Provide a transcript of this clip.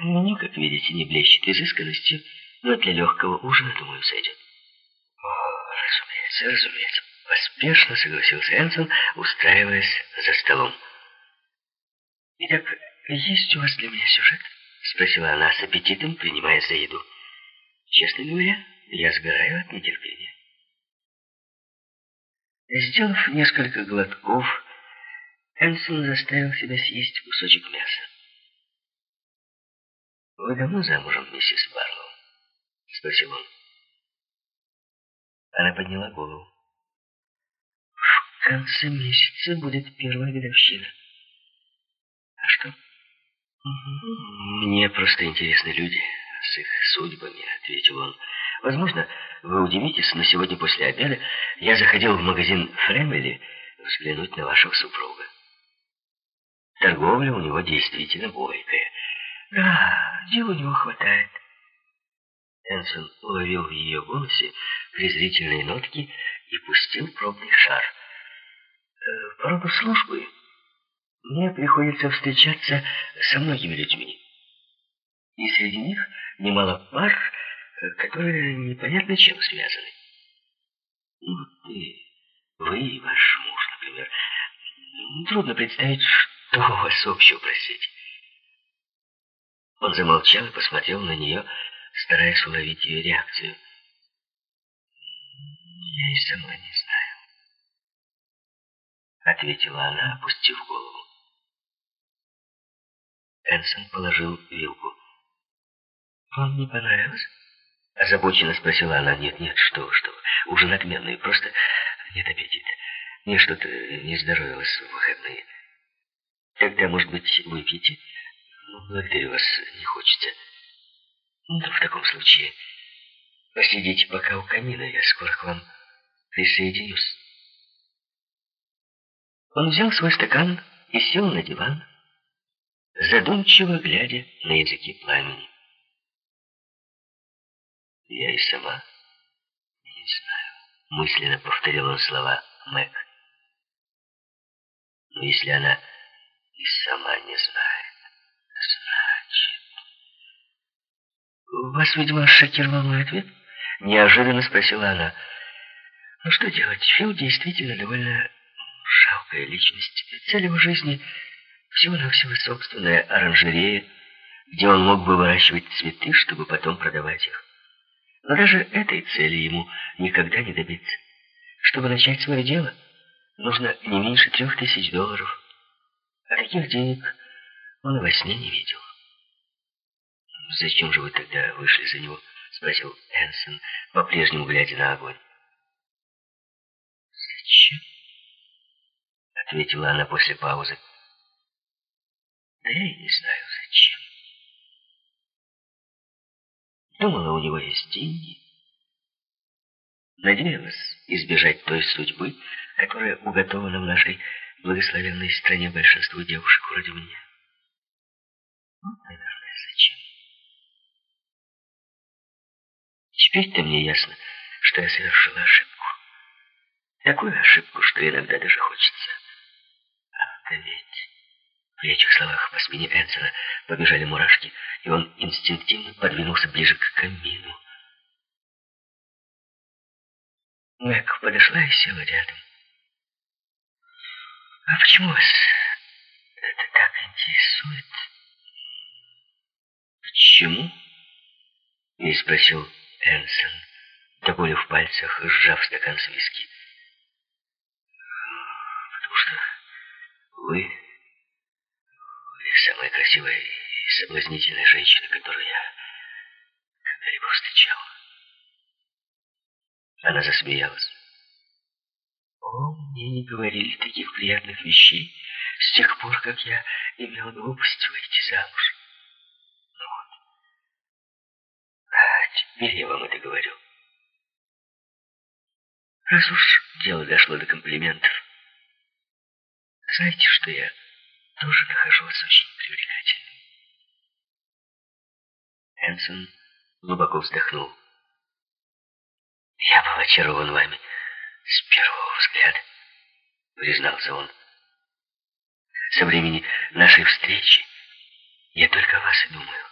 Меню, как видите, не блещет изысканностью, но для легкого ужина, думаю, сойдет. О, разумеется, разумеется. Поспешно согласился Энсон, устраиваясь за столом. «Итак, есть у вас для меня сюжет?» Спросила она с аппетитом, принимая за еду. «Честно говоря, я сгораю от нетерпения». Сделав несколько глотков, Энсон заставил себя съесть кусочек мяса. «Вы давно замужем, миссис Барлоу?» — спросил он. Она подняла голову. «В конце месяца будет первая годовщина. А что?» «Мне просто интересны люди с их судьбами», — ответил он. «Возможно, вы удивитесь, но сегодня после обеда я заходил в магазин Фрэмили взглянуть на вашего супруга. Торговля у него действительно бойкая. Да, дел у него хватает». Энсон уловил в ее голосе презрительные нотки и пустил пробный шар. «По «Э, роду службы мне приходится встречаться со многими людьми. И среди них немало пар, которые непонятно чем связаны. Ну, ты, вы и ваш муж, например. Трудно представить, что у вас общего, простите. Он замолчал и посмотрел на нее, стараясь уловить ее реакцию. «Я и сама не знаю», — ответила она, опустив голову. Энсон положил вилку. «Вам не понравилось?» Озабоченно спросила она. «Нет, нет, что, что, ужин отменный, просто нет аппетита. Мне что-то не здоровилось в выходные. Тогда, может быть, выпьете? Благодарю вас, не хочется. Ну, в таком случае посидите пока у камина, я скоро к вам присоединюсь». Он взял свой стакан и сел на диван, задумчиво глядя на языки пламени. «Я и сама не знаю», — мысленно повторил он слова Мэг. «Но если она и сама не знает, «Вас, видимо, шокировал мой ответ?» — неожиданно спросила она. «Ну что делать? Фил действительно довольно жалкая личность. Цель его жизни всего-навсего собственная оранжерея, где он мог бы выращивать цветы, чтобы потом продавать их. Но даже этой цели ему никогда не добиться. Чтобы начать свое дело, нужно не меньше трех тысяч долларов. А таких денег он и во сне не видел. «Зачем же вы тогда вышли за него?» — спросил Энсон, по-прежнему глядя на огонь. «Зачем?» — ответила она после паузы. Да я и не знаю, зачем. Думала, у него есть деньги. Надеялась избежать той судьбы, которая уготована в нашей благословенной стране большинству девушек вроде меня. Вот, наверное, зачем. Теперь-то мне ясно, что я совершила ошибку. Такую ошибку, что иногда даже хочется овдоветь. При этих словах по спине Энсона побежали мурашки, и он инстинктивно подвинулся ближе к камину. Мэг подошла и села рядом. «А почему вас это так интересует?» «Почему?» — не спросил Энсон, до боли в пальцах, сжав стакан с виски. «Потому что вы самая красивая и соблазнительная женщина, которую я когда-либо встречал. Она засмеялась. О, мне не говорили таких приятных вещей с тех пор, как я имел глупость выйти замуж. Теперь я вам это говорю. Раз уж дело дошло до комплиментов, знаете, что я тоже нахожу вас очень привлекательным. Энсон глубоко вздохнул. «Я был очарован вами с первого взгляда», — признался он. «Со времени нашей встречи я только о вас и думаю.